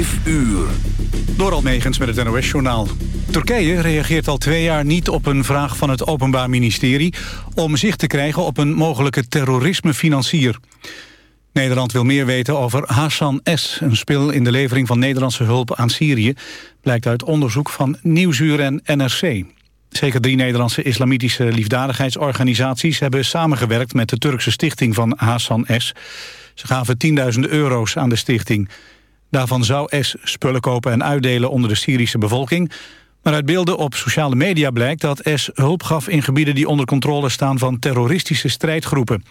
Vijf uur. Door Almegens met het NOS-journaal. Turkije reageert al twee jaar niet op een vraag van het Openbaar Ministerie... om zicht te krijgen op een mogelijke terrorismefinancier. Nederland wil meer weten over Hassan S., een spil in de levering van Nederlandse hulp aan Syrië... blijkt uit onderzoek van Nieuwsuur en NRC. Zeker drie Nederlandse islamitische liefdadigheidsorganisaties... hebben samengewerkt met de Turkse stichting van Hassan S. Ze gaven 10.000 euro's aan de stichting. Daarvan zou S spullen kopen en uitdelen onder de Syrische bevolking... maar uit beelden op sociale media blijkt dat S hulp gaf in gebieden... die onder controle staan van terroristische strijdgroepen.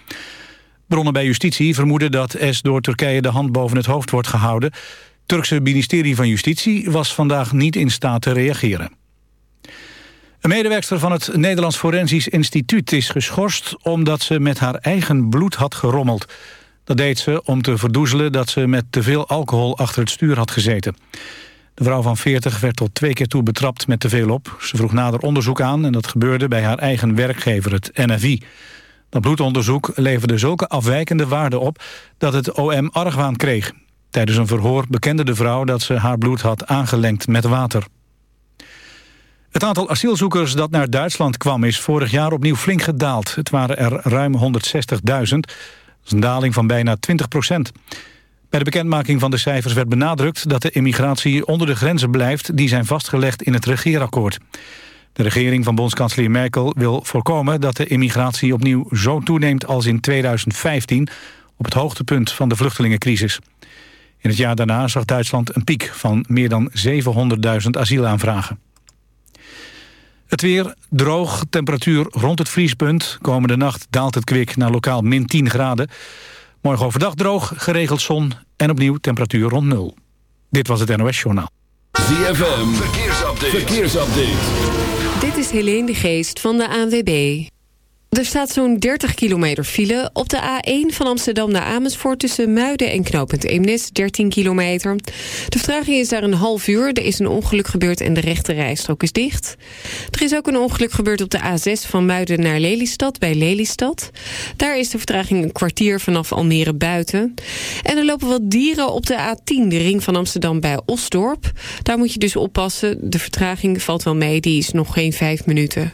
Bronnen bij justitie vermoeden dat S door Turkije de hand boven het hoofd wordt gehouden. Turkse ministerie van Justitie was vandaag niet in staat te reageren. Een medewerkster van het Nederlands Forensisch Instituut is geschorst... omdat ze met haar eigen bloed had gerommeld. Dat deed ze om te verdoezelen dat ze met te veel alcohol achter het stuur had gezeten. De vrouw van 40 werd tot twee keer toe betrapt met te veel op. Ze vroeg nader onderzoek aan en dat gebeurde bij haar eigen werkgever, het NFI. Dat bloedonderzoek leverde zulke afwijkende waarden op dat het OM argwaan kreeg. Tijdens een verhoor bekende de vrouw dat ze haar bloed had aangelengd met water. Het aantal asielzoekers dat naar Duitsland kwam is vorig jaar opnieuw flink gedaald. Het waren er ruim 160.000. Is een daling van bijna 20 procent. Bij de bekendmaking van de cijfers werd benadrukt dat de immigratie onder de grenzen blijft die zijn vastgelegd in het regeerakkoord. De regering van bondskanselier Merkel wil voorkomen dat de immigratie opnieuw zo toeneemt als in 2015 op het hoogtepunt van de vluchtelingencrisis. In het jaar daarna zag Duitsland een piek van meer dan 700.000 asielaanvragen. Het weer droog, temperatuur rond het vriespunt. Komende nacht daalt het kwik naar lokaal min 10 graden. Morgen overdag droog, geregeld zon en opnieuw temperatuur rond nul. Dit was het NOS Journaal. ZFM, verkeersupdate. verkeersupdate. Dit is Helene de Geest van de ANWB. Er staat zo'n 30 kilometer file. Op de A1 van Amsterdam naar Amersfoort... tussen Muiden en knooppunt Eemnes, 13 kilometer. De vertraging is daar een half uur. Er is een ongeluk gebeurd en de rechte rijstrook is dicht. Er is ook een ongeluk gebeurd op de A6 van Muiden naar Lelystad... bij Lelystad. Daar is de vertraging een kwartier vanaf Almere buiten. En er lopen wat dieren op de A10, de ring van Amsterdam bij Osdorp. Daar moet je dus oppassen. De vertraging valt wel mee, die is nog geen vijf minuten.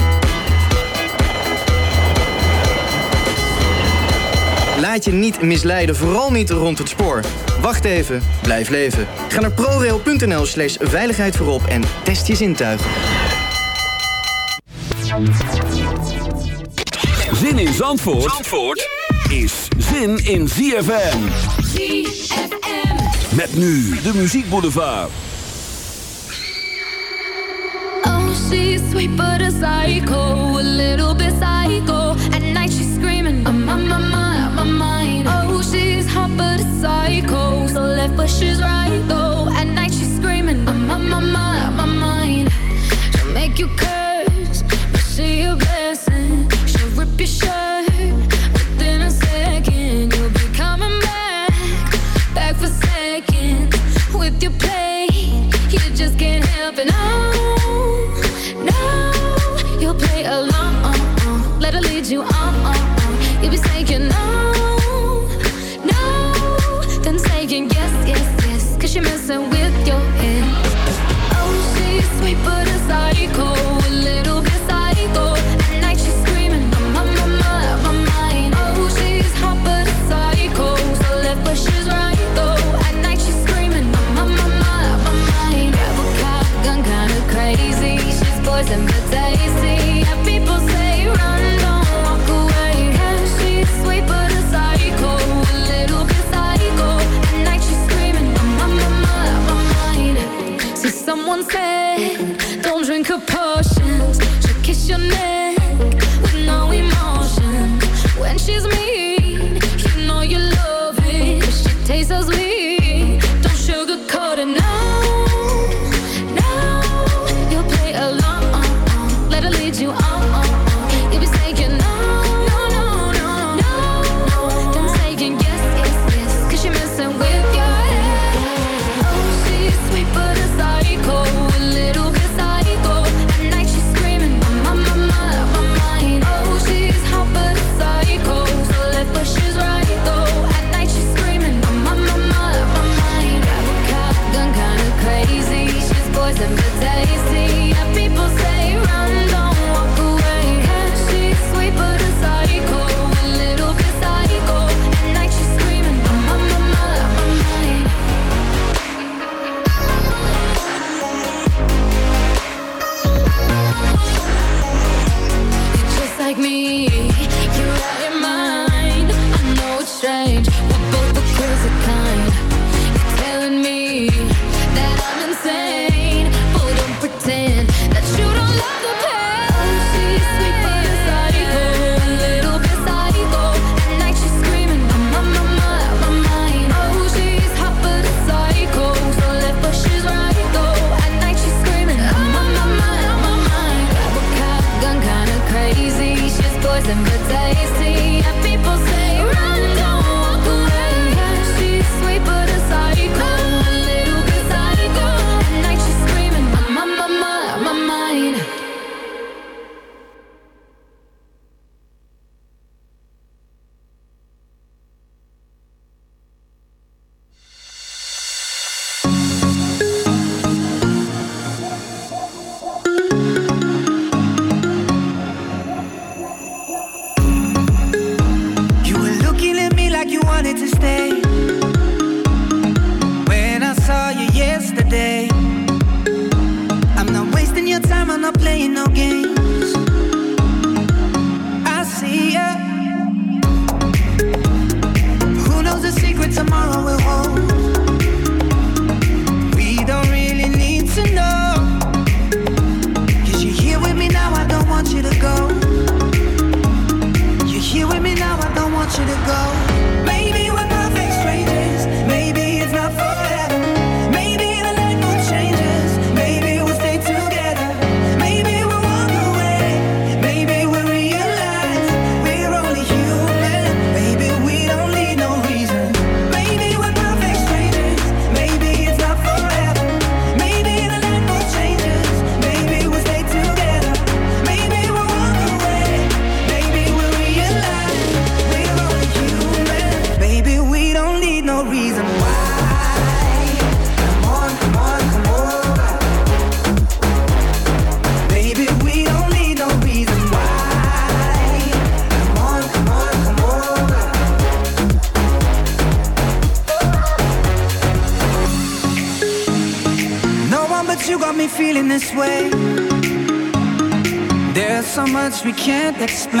laat je niet misleiden, vooral niet rond het spoor. Wacht even, blijf leven. Ga naar prorail.nl slash veiligheid voorop en test je zintuigen. Zin in Zandvoort, Zandvoort is zin in ZFM. ZFM. Met nu de muziekboulevard. Oh, she's sweet but a psycho, a little bit psycho. At night she's screaming, I'm, but a psycho. So left, but she's right though. At night she's screaming, I'm on my mind, on my mind. She'll make you curse, but see your blessing. She'll rip your shirt. we can't explain.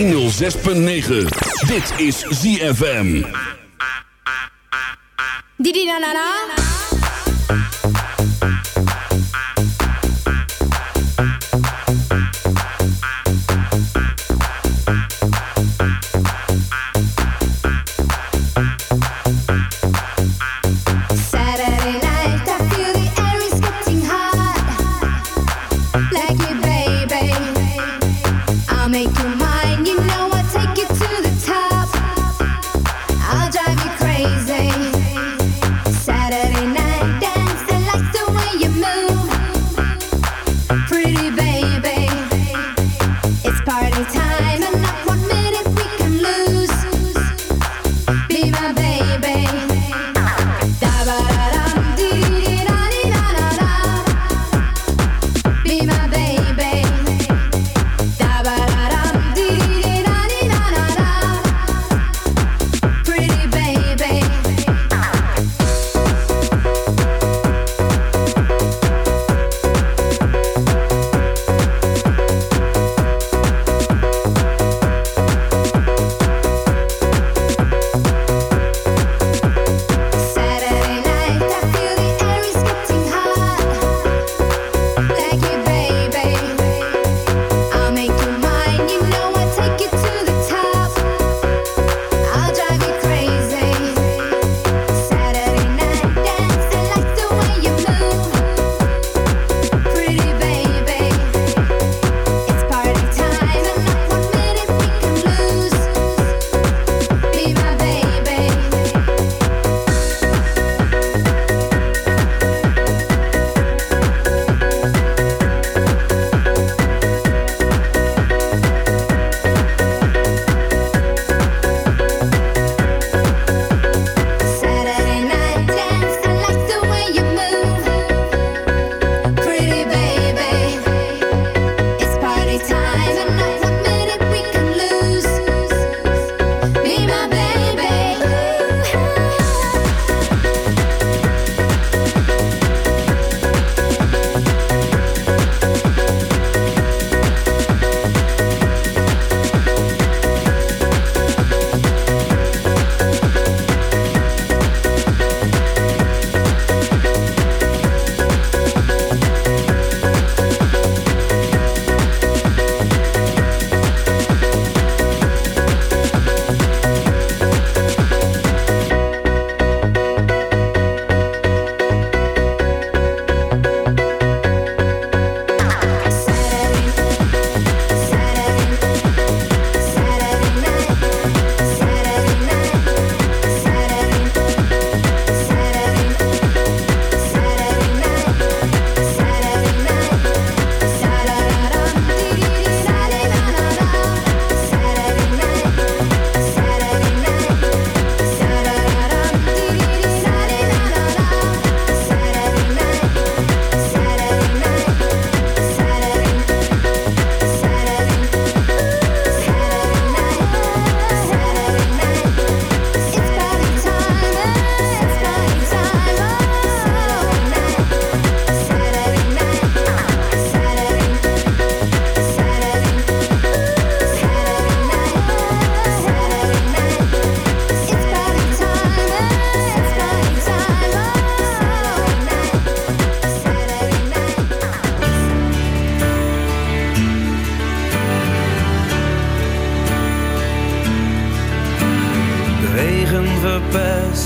106.9. Dit is ZFM. Didi na na na.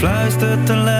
fluistert te luid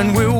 and we'll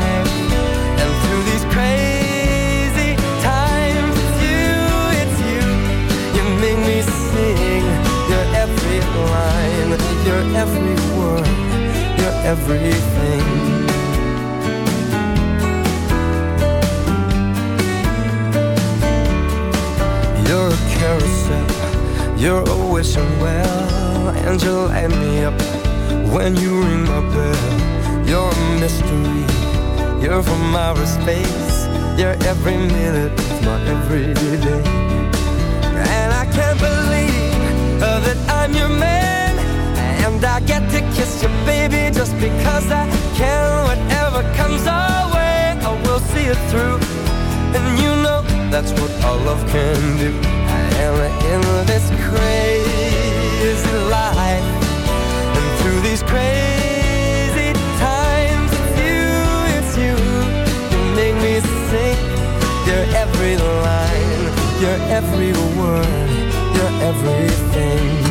line. You're every word, you're everything. You're a carousel, you're a wishing well. And you light me up when you ring my bell. You're a mystery, you're from outer space. You're every minute, my every day And I can't believe I'm your man And I get to kiss your baby. Just because I can Whatever comes our way, I will see it through. And you know that's what all love can do. I am in this crazy life. And through these crazy times It's you, it's you. You make me sing. You're every line. You're every word, you're everything.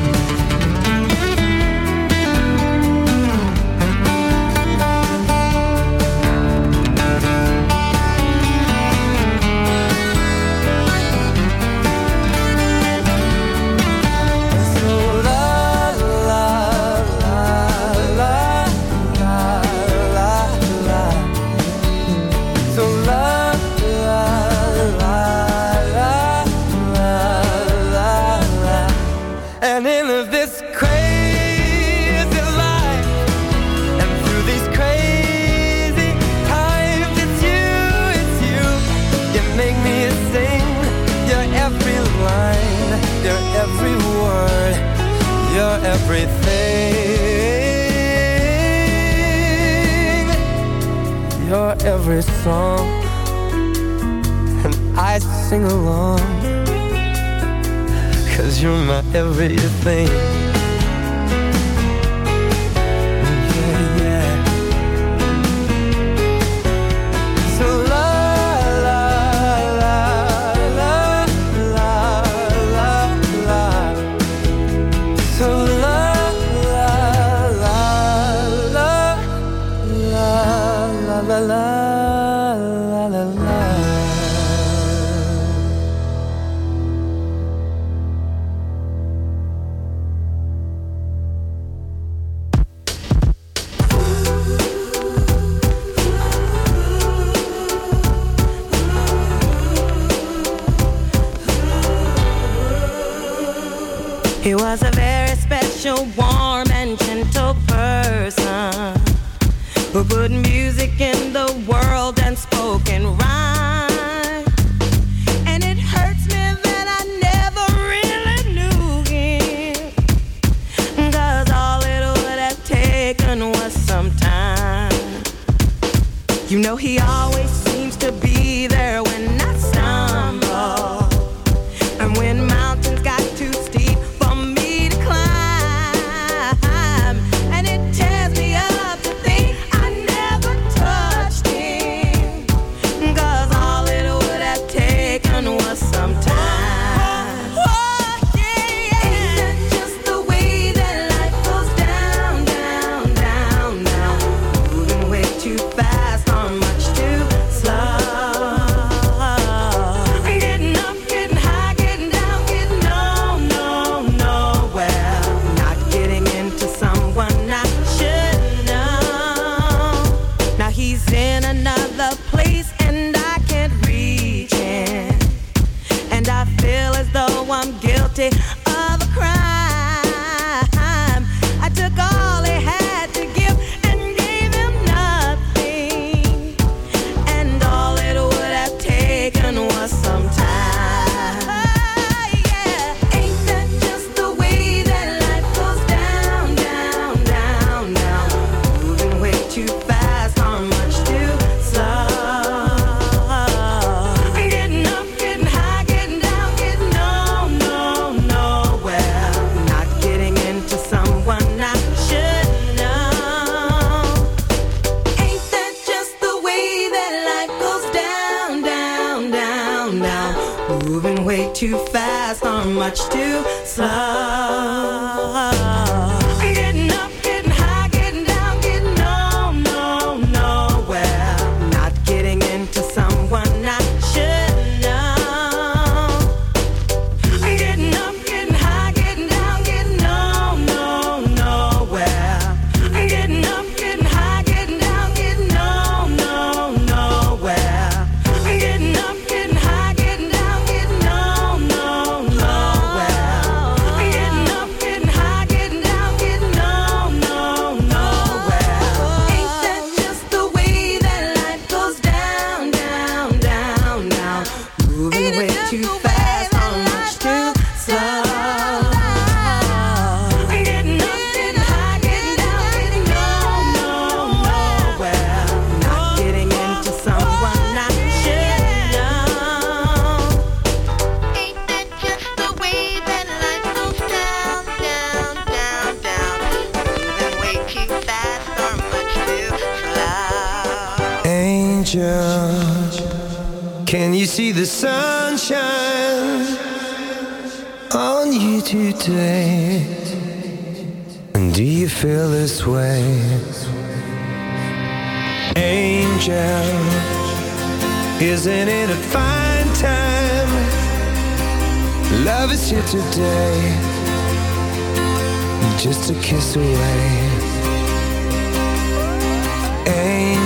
Always seems to be there when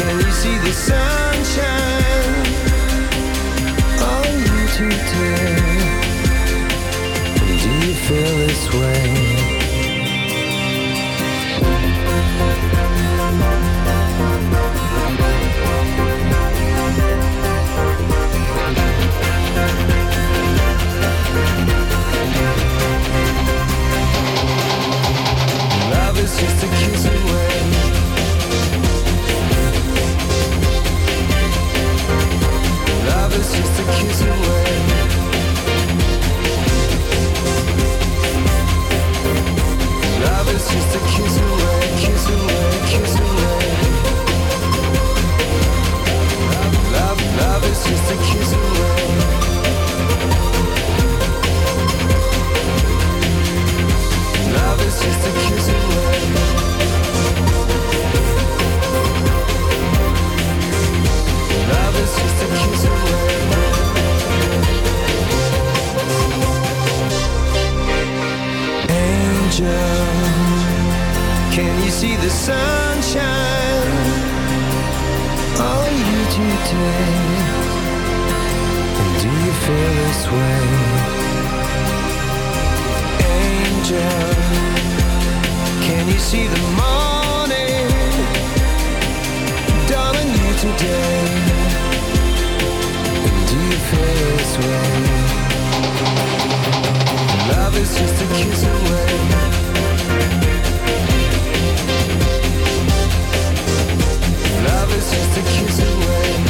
can you see the sunshine on you today? Do you feel this way? kiss away, kiss away. See the sunshine on you today? And do you feel this way? Angel, can you see the morning on you today? And do you feel this way? Love is just a kiss away. Just a kiss away.